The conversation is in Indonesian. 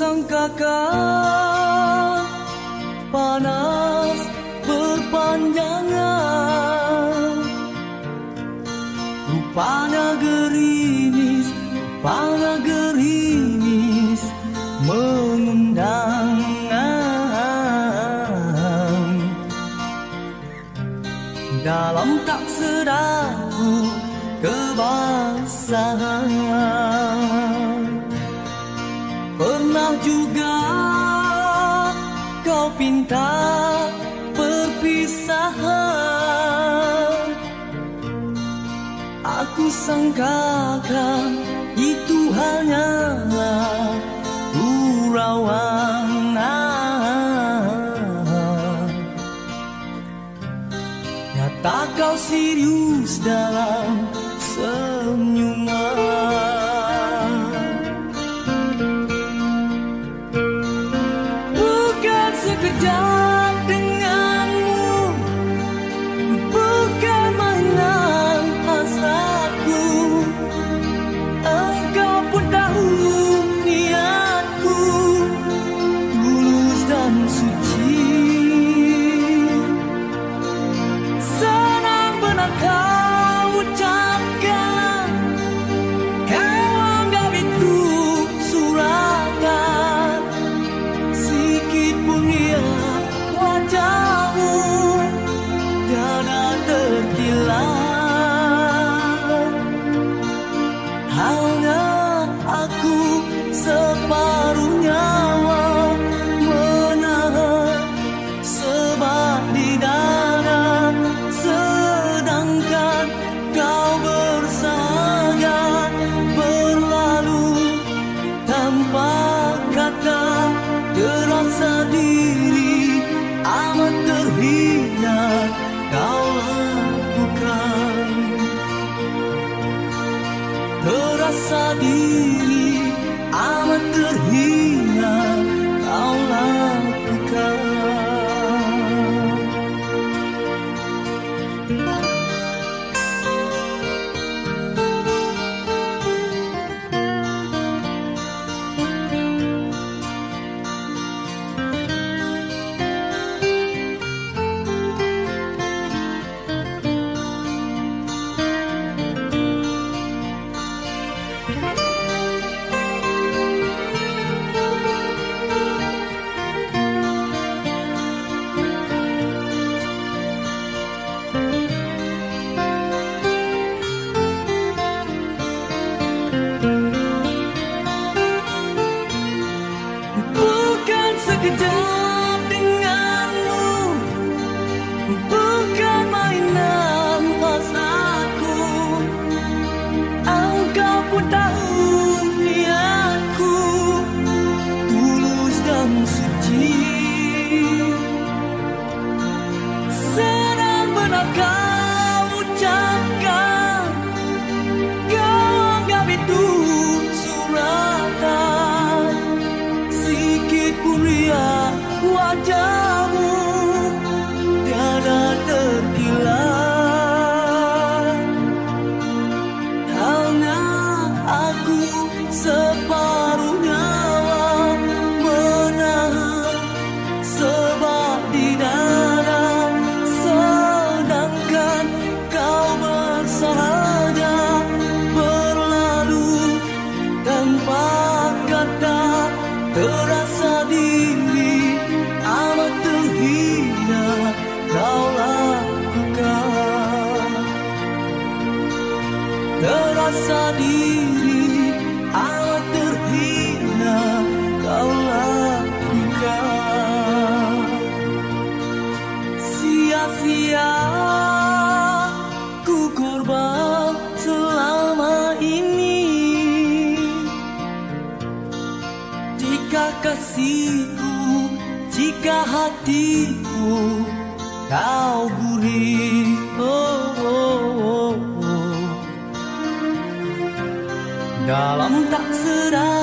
sangkakan panas berpanjangan Rupanya gerimis, rupanya gerimis Dalam tak sedaku kebasahan Pernah juga kau pinta perpisahan. Aku sangkakan itu hanyalah gurauan Nyata kau serius dalam senyuman Hanya aku separuh nyawa Menahan sebab di dada Sedangkan kau bersahaja Berlalu tanpa kata Terasa diri amat terhina Terasa Terasa diri terhina Kau lakukan. Sia-sia ku korban selama ini. Jika kasihku, jika hatiku Kau gurih Dalam tak sedar